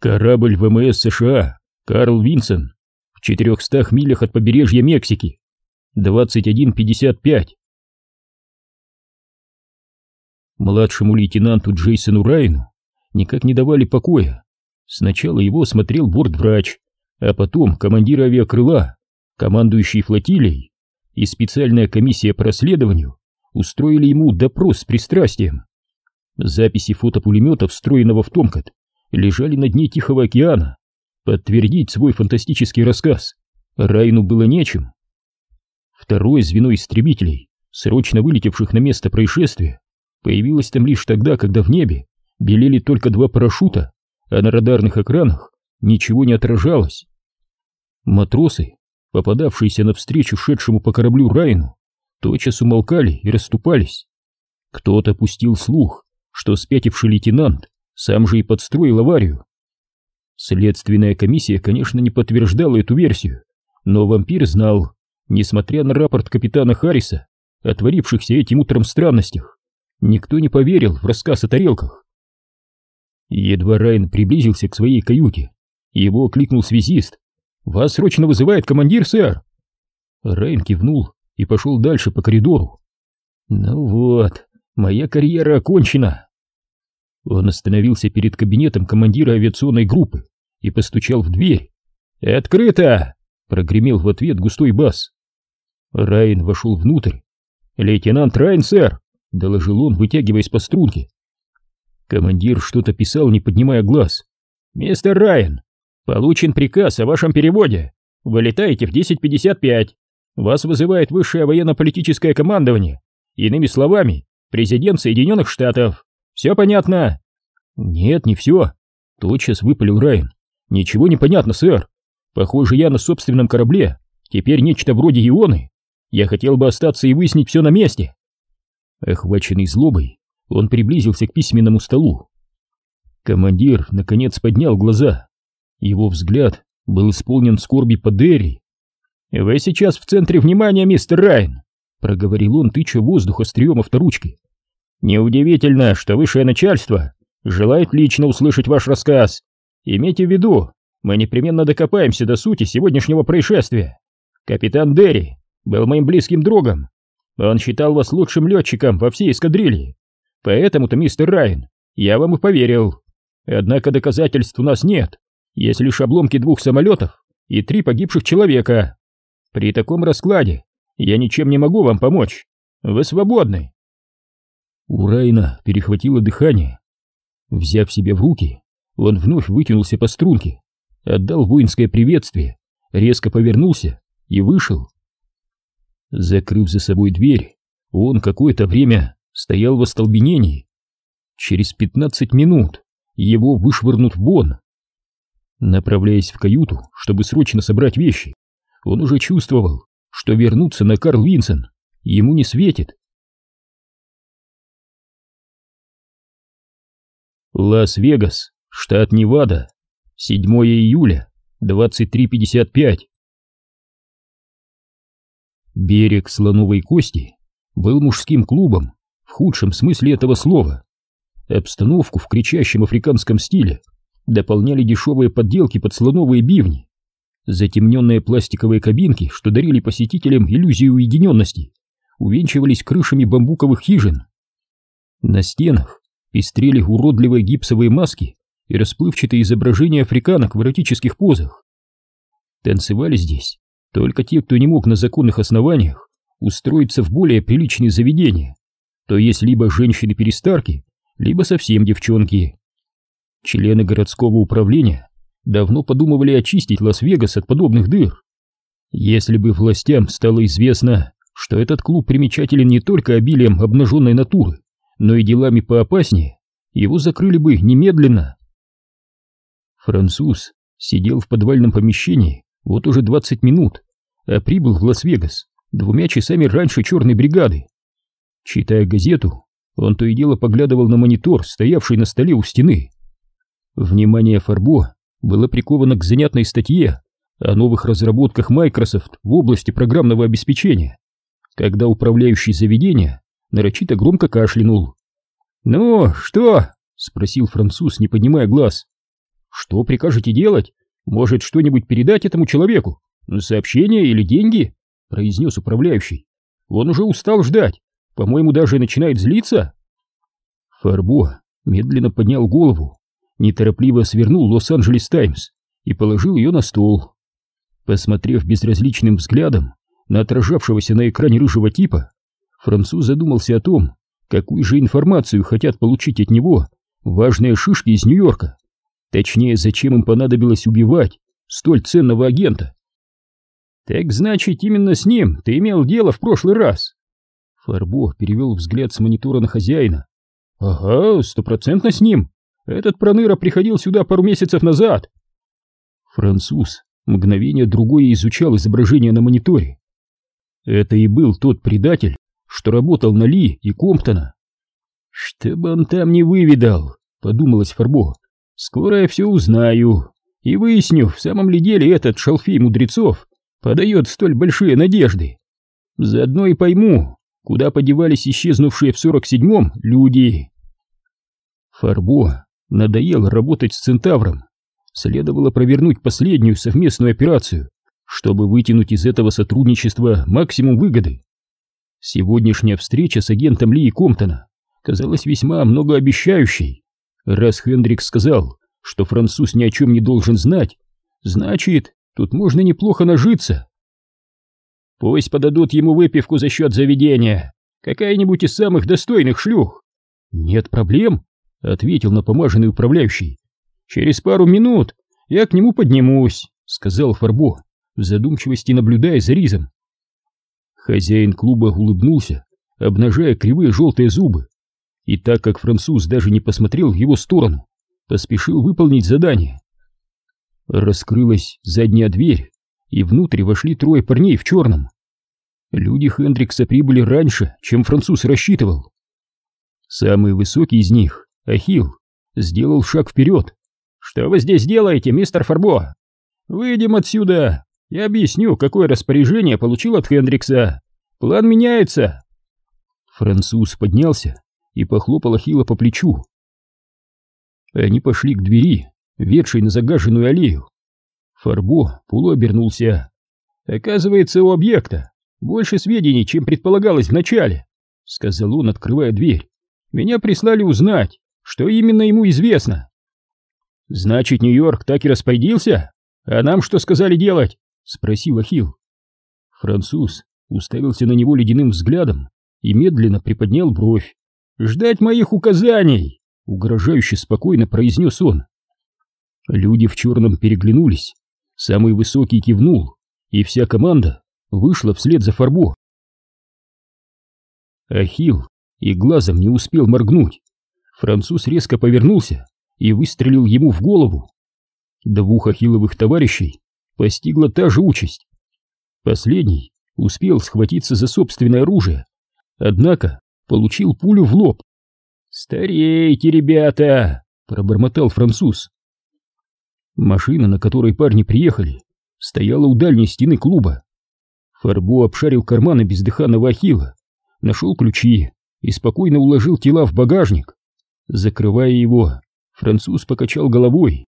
Корабль ВМС США «Карл Винсон» в 400 милях от побережья Мексики. 21.55. Младшему лейтенанту Джейсону Райну никак не давали покоя. Сначала его осмотрел бортврач, а потом командир авиакрыла, командующий флотилией, и специальная комиссия по расследованию устроили ему допрос с пристрастием. Записи фотопулеметов, встроенного в Томкат, лежали на дне Тихого океана. Подтвердить свой фантастический рассказ Райну было нечем. Второе звено истребителей, срочно вылетевших на место происшествия, появилось там лишь тогда, когда в небе белели только два парашюта, а на радарных экранах ничего не отражалось. Матросы, попадавшиеся навстречу шедшему по кораблю Райну, тотчас умолкали и расступались. Кто-то пустил слух, что спятивший лейтенант сам же и подстроил аварию. Следственная комиссия, конечно, не подтверждала эту версию, но вампир знал, несмотря на рапорт капитана Харриса о творившихся этим утром странностях, никто не поверил в рассказ о тарелках. Едва Райан приблизился к своей каюте, его кликнул связист. «Вас срочно вызывает командир, сэр!» Райан кивнул и пошел дальше по коридору. «Ну вот, моя карьера окончена!» Он остановился перед кабинетом командира авиационной группы и постучал в дверь. «Открыто!» — прогремел в ответ густой бас. Райан вошел внутрь. «Лейтенант Райан, сэр!» — доложил он, вытягиваясь по струнке. Командир что-то писал, не поднимая глаз. «Мистер Райан, получен приказ о вашем переводе. Вы летаете в 10.55. Вас вызывает высшее военно-политическое командование. Иными словами, президент Соединенных Штатов. Все понятно?» «Нет, не все», — тотчас выпалил Райан. «Ничего не понятно, сэр. Похоже, я на собственном корабле. Теперь нечто вроде ионы. Я хотел бы остаться и выяснить все на месте». Охваченный злобой, он приблизился к письменному столу. Командир, наконец, поднял глаза. Его взгляд был исполнен скорби по Дерри. «Вы сейчас в центре внимания, мистер Райан», — проговорил он, тыча воздух острием авторучки. «Неудивительно, что высшее начальство желает лично услышать ваш рассказ. Имейте в виду, мы непременно докопаемся до сути сегодняшнего происшествия. Капитан Дерри был моим близким другом. Он считал вас лучшим летчиком во всей эскадрилье. Поэтому-то, мистер Райан, я вам и поверил. Однако доказательств у нас нет. Есть лишь обломки двух самолетов и три погибших человека. При таком раскладе я ничем не могу вам помочь. Вы свободны. У Райна перехватило дыхание. Взяв себя в руки, он вновь вытянулся по струнке, отдал воинское приветствие, резко повернулся и вышел. Закрыв за собой дверь, он какое-то время стоял в остолбенении. Через пятнадцать минут его вышвырнут вон. Направляясь в каюту, чтобы срочно собрать вещи, он уже чувствовал, что вернуться на Карл Винсон ему не светит. Лас-Вегас, штат Невада, 7 июля, 23.55. Берег Слоновой Кости был мужским клубом в худшем смысле этого слова. Обстановку в кричащем африканском стиле дополняли дешевые подделки под слоновые бивни, затемненные пластиковые кабинки, что дарили посетителям иллюзию уединенности, увенчивались крышами бамбуковых хижин. На стенах пестрели уродливые гипсовые маски и расплывчатые изображения африканок в эротических позах. Танцевали здесь только те, кто не мог на законных основаниях устроиться в более приличные заведения, то есть либо женщины-перестарки, либо совсем девчонки. Члены городского управления давно подумывали очистить Лас-Вегас от подобных дыр. Если бы властям стало известно, что этот клуб примечателен не только обилием обнаженной натуры, но и делами поопаснее, его закрыли бы немедленно. Француз сидел в подвальном помещении вот уже 20 минут, а прибыл в Лас-Вегас двумя часами раньше черной бригады. Читая газету, он то и дело поглядывал на монитор, стоявший на столе у стены. Внимание Фарбо было приковано к занятной статье о новых разработках Microsoft в области программного обеспечения, когда управляющий заведения нарочито громко кашлянул. «Ну, что?» — спросил француз, не поднимая глаз. Что прикажете делать? Может, что-нибудь передать этому человеку? Сообщение или деньги? Произнес управляющий. Он уже устал ждать. По-моему, даже начинает злиться. Фарбо медленно поднял голову, неторопливо свернул Лос-Анджелес Таймс и положил ее на стол. Посмотрев безразличным взглядом на отражавшегося на экране рыжего типа, француз задумался о том, какую же информацию хотят получить от него важные шишки из Нью-Йорка. Точнее, зачем им понадобилось убивать столь ценного агента. «Так значит, именно с ним ты имел дело в прошлый раз?» Фарбо перевел взгляд с монитора на хозяина. «Ага, стопроцентно с ним. Этот проныра приходил сюда пару месяцев назад». Француз мгновение другое изучал изображение на мониторе. Это и был тот предатель, что работал на Ли и Комптона. «Что бы он там не выведал», — подумалось Фарбо. «Скоро я все узнаю и выясню, в самом ли деле этот шалфей мудрецов подает столь большие надежды. Заодно и пойму, куда подевались исчезнувшие в сорок седьмом люди». Фарбо надоело работать с Центавром. Следовало провернуть последнюю совместную операцию, чтобы вытянуть из этого сотрудничества максимум выгоды. Сегодняшняя встреча с агентом Ли Комптона казалась весьма многообещающей. Раз Хендрикс сказал, что француз ни о чем не должен знать, значит, тут можно неплохо нажиться. Пусть подадут ему выпивку за счет заведения, какая-нибудь из самых достойных шлюх. Нет проблем, ответил напомаженный управляющий. Через пару минут я к нему поднимусь, сказал Фарбо, в задумчивости наблюдая за Ризом. Хозяин клуба улыбнулся, обнажая кривые желтые зубы, и так как француз даже не посмотрел в его сторону, поспешил выполнить задание. Раскрылась задняя дверь, и внутрь вошли трое парней в черном. Люди Хендрикса прибыли раньше, чем француз рассчитывал. Самый высокий из них, Ахилл, сделал шаг вперед. «Что вы здесь делаете, мистер Фарбо? Выйдем отсюда, я объясню, какое распоряжение получил от Хендрикса. План меняется. Француз поднялся и похлопал Ахилла по плечу. Они пошли к двери, ведшей на загаженную аллею. Фарбо полуобернулся. Оказывается, у объекта больше сведений, чем предполагалось вначале, сказал он, открывая дверь. Меня прислали узнать, что именно ему известно. Значит, Нью-Йорк так и распорядился? А нам что сказали делать? Спросил Ахилл. Француз уставился на него ледяным взглядом и медленно приподнял бровь. «Ждать моих указаний!» — угрожающе спокойно произнес он. Люди в черном переглянулись. Самый высокий кивнул, и вся команда вышла вслед за Фарбо. Ахилл и глазом не успел моргнуть. Француз резко повернулся и выстрелил ему в голову. Двух ахилловых товарищей постигла та же участь. Последний успел схватиться за собственное оружие, однако получил пулю в лоб. «Старейте, ребята!» — пробормотал француз. Машина, на которой парни приехали, стояла у дальней стены клуба. Фарбо обшарил карманы бездыханного Ахилла, нашел ключи и спокойно уложил тела в багажник. Закрывая его, француз покачал головой.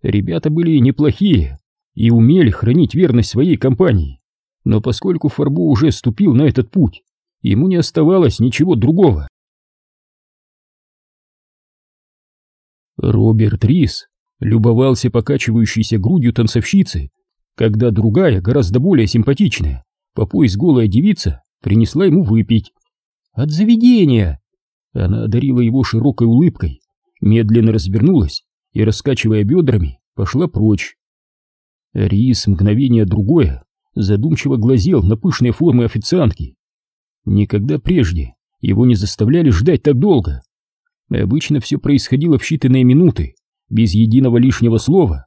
Ребята были неплохие, и умели хранить верность своей компании. Но поскольку Фарбу уже ступил на этот путь, ему не оставалось ничего другого. Роберт Рис любовался покачивающейся грудью танцовщицы, когда другая, гораздо более симпатичная, по пояс голая девица, принесла ему выпить. «От заведения!» Она одарила его широкой улыбкой, медленно развернулась и, раскачивая бедрами, пошла прочь. Рис мгновение другое задумчиво глазел на пышные формы официантки. Никогда прежде его не заставляли ждать так долго. Обычно все происходило в считанные минуты, без единого лишнего слова.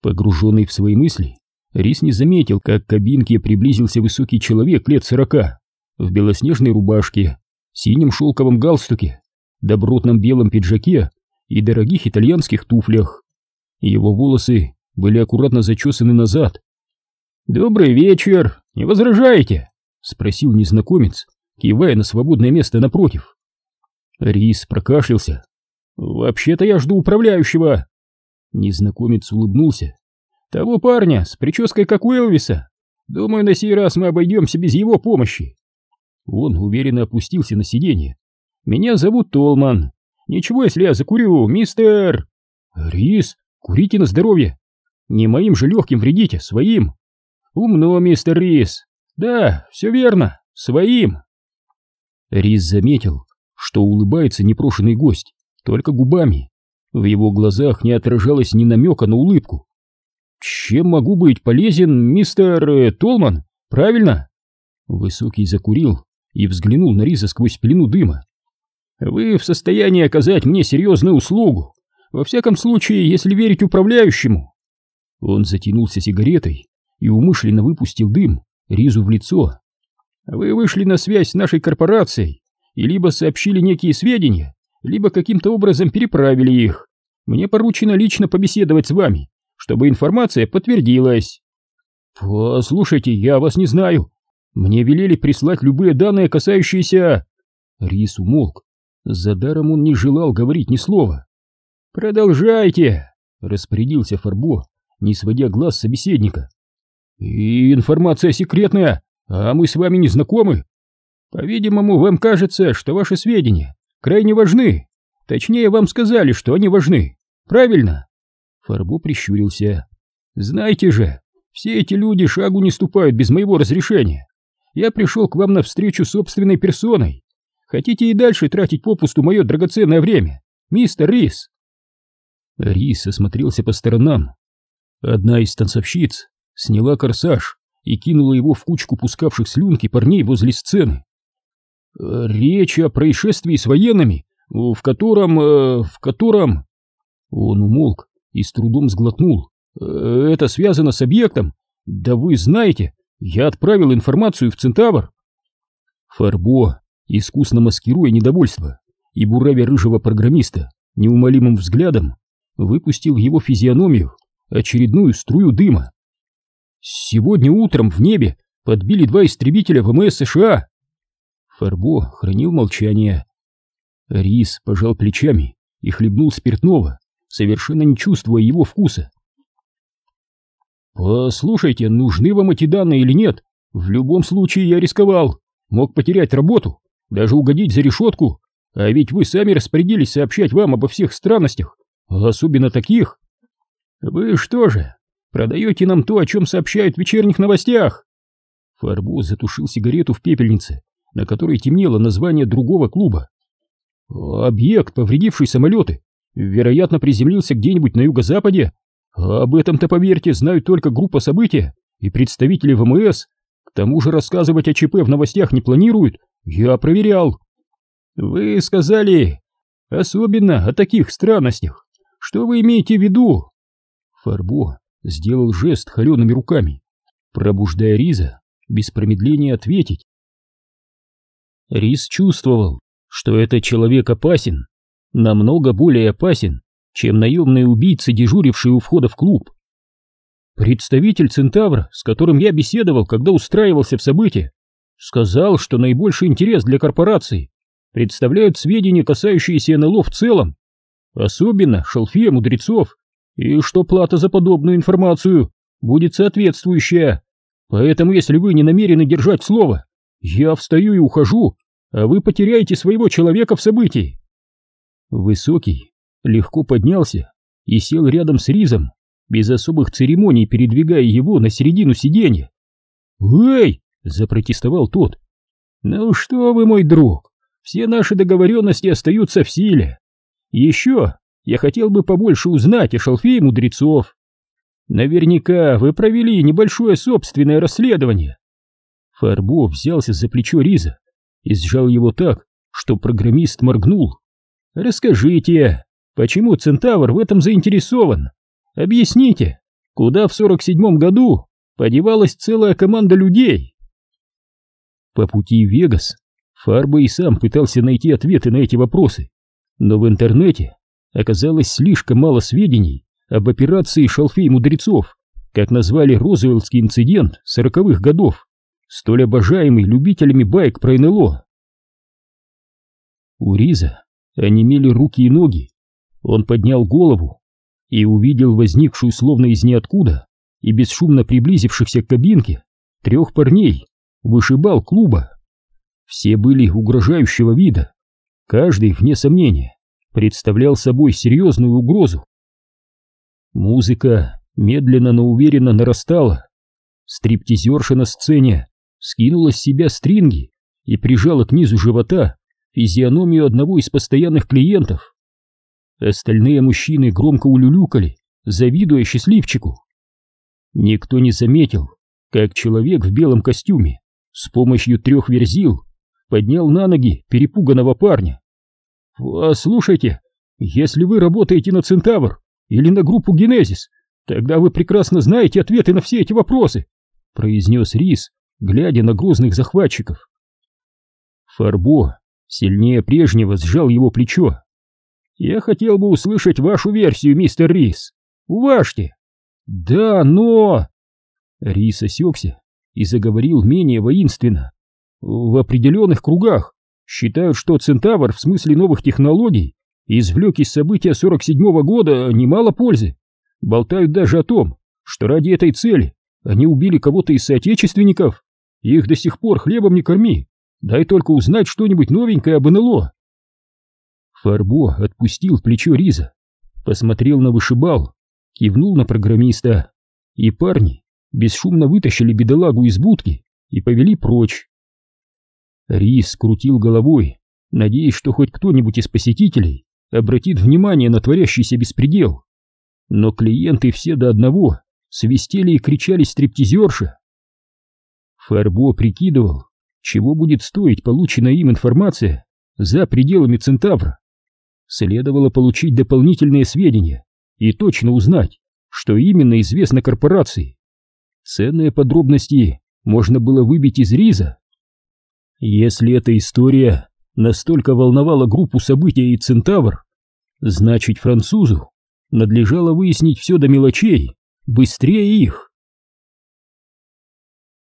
Погруженный в свои мысли, Рис не заметил, как к кабинке приблизился высокий человек лет сорока, в белоснежной рубашке, синем шелковом галстуке, добротном белом пиджаке и дорогих итальянских туфлях. Его волосы были аккуратно зачесаны назад. «Добрый вечер! Не возражаете?» — спросил незнакомец, кивая на свободное место напротив. Рис прокашлялся. «Вообще-то я жду управляющего». Незнакомец улыбнулся. Того парня с прической как у Элвиса. Думаю, на сей раз мы обойдемся без его помощи. Он уверенно опустился на сиденье. Меня зовут Толман. Ничего, если я закурю, мистер... Рис, курите на здоровье. Не моим же легким вредите, своим. Умно, мистер Рис. Да, все верно, своим. Рис заметил, что улыбается непрошенный гость, только губами. В его глазах не отражалось ни намека на улыбку. «Чем могу быть полезен, мистер э, Толман? Правильно?» Высокий закурил и взглянул на Риза сквозь пелену дыма. «Вы в состоянии оказать мне серьезную услугу, во всяком случае, если верить управляющему». Он затянулся сигаретой и умышленно выпустил дым Ризу в лицо. «Вы вышли на связь с нашей корпорацией и либо сообщили некие сведения, либо каким-то образом переправили их. Мне поручено лично побеседовать с вами, чтобы информация подтвердилась. Послушайте, я вас не знаю. Мне велели прислать любые данные, касающиеся... Рис умолк. За даром он не желал говорить ни слова. Продолжайте, распорядился Фарбо, не сводя глаз собеседника. И информация секретная, а мы с вами не знакомы. По-видимому, вам кажется, что ваши сведения крайне важны. Точнее, вам сказали, что они важны. Правильно? Фарбо прищурился. Знаете же, все эти люди шагу не ступают без моего разрешения. Я пришел к вам навстречу собственной персоной. Хотите и дальше тратить попусту мое драгоценное время, мистер Рис? Рис осмотрелся по сторонам. Одна из танцовщиц сняла корсаж и кинула его в кучку пускавших слюнки парней возле сцены. Речь о происшествии с военными, в котором... Э, в котором... Он умолк и с трудом сглотнул. «Э, это связано с объектом? Да вы знаете, я отправил информацию в Центавр. Фарбо, искусно маскируя недовольство и буравя рыжего программиста неумолимым взглядом, выпустил его физиономию очередную струю дыма. Сегодня утром в небе подбили два истребителя ВМС США. Фарбо хранил молчание. Рис пожал плечами и хлебнул спиртного, совершенно не чувствуя его вкуса. «Послушайте, нужны вам эти данные или нет? В любом случае я рисковал, мог потерять работу, даже угодить за решетку, а ведь вы сами распорядились сообщать вам обо всех странностях, особенно таких. Вы что же, продаете нам то, о чем сообщают в вечерних новостях?» Фарбо затушил сигарету в пепельнице, на которой темнело название другого клуба. «Объект, повредивший самолеты, вероятно, приземлился где-нибудь на юго-западе. Об этом-то, поверьте, знают только группа события и представители ВМС. К тому же рассказывать о ЧП в новостях не планируют. Я проверял. Вы сказали, особенно о таких странностях. Что вы имеете в виду? Фарбо сделал жест холеными руками, пробуждая Риза без промедления ответить. Риз чувствовал, что этот человек опасен, намного более опасен, чем наемные убийцы, дежурившие у входа в клуб. Представитель Центавра, с которым я беседовал, когда устраивался в событии, сказал, что наибольший интерес для корпорации представляют сведения, касающиеся НЛО в целом, особенно шалфея мудрецов, и что плата за подобную информацию будет соответствующая. Поэтому, если вы не намерены держать слово, я встаю и ухожу, а вы потеряете своего человека в событии. Высокий легко поднялся и сел рядом с Ризом, без особых церемоний передвигая его на середину сиденья. «Эй!» — запротестовал тот. «Ну что вы, мой друг, все наши договоренности остаются в силе. Еще я хотел бы побольше узнать о шалфее мудрецов. Наверняка вы провели небольшое собственное расследование». Фарбо взялся за плечо Риза и сжал его так, что программист моргнул. Расскажите, почему Центавр в этом заинтересован? Объясните, куда в 47-м году подевалась целая команда людей? По пути в Вегас Фарба и сам пытался найти ответы на эти вопросы, но в интернете оказалось слишком мало сведений об операции шалфей мудрецов, как назвали Розуэллский инцидент сороковых годов, столь обожаемый любителями байк про НЛО. У Риза онемели руки и ноги. Он поднял голову. и увидел возникшую словно из ниоткуда и бесшумно приблизившихся к кабинке трех парней, вышибал клуба. Все были угрожающего вида, каждый, вне сомнения, представлял собой серьезную угрозу. Музыка медленно, но уверенно нарастала. Стриптизерша на сцене скинула с себя стринги и прижала к низу живота физиономию одного из постоянных клиентов. Остальные мужчины громко улюлюкали, завидуя счастливчику. Никто не заметил, как человек в белом костюме с помощью трех верзил поднял на ноги перепуганного парня. «Слушайте, если вы работаете на Центавр или на группу Генезис, тогда вы прекрасно знаете ответы на все эти вопросы», произнес Рис, глядя на грозных захватчиков. Фарбо сильнее прежнего сжал его плечо. «Я хотел бы услышать вашу версию, мистер Рис. Уважьте!» «Да, но...» Рис осекся и заговорил менее воинственно. «В определенных кругах считают, что Центавр в смысле новых технологий извлек из события 47-го года немало пользы. Болтают даже о том, что ради этой цели они убили кого-то из соотечественников. Их до сих пор хлебом не корми. Дай только узнать что-нибудь новенькое об НЛО. Фарбо отпустил плечо Риза, посмотрел на вышибал, кивнул на программиста, и парни бесшумно вытащили бедолагу из будки и повели прочь. Риз крутил головой, надеясь, что хоть кто-нибудь из посетителей обратит внимание на творящийся беспредел. Но клиенты все до одного свистели и кричали стриптизерша. Фарбо прикидывал, чего будет стоить полученная им информация за пределами Центавра. Следовало получить дополнительные сведения и точно узнать, что именно известно корпорации. Ценные подробности можно было выбить из Риза. Если эта история настолько волновала группу событий и Центавр, значит французу надлежало выяснить все до мелочей, быстрее их.